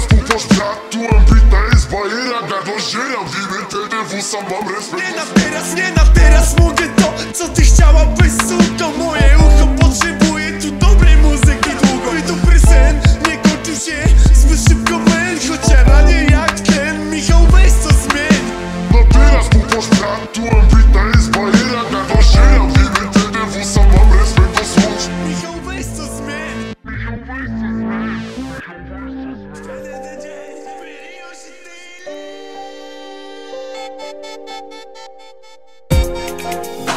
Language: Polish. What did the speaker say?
teraz kupasz tu ambitna jest bajera Gado zdzieram, wiemy, TDW, sam mam respekt. Nie na teraz, nie na teraz, mogę to. Thank you.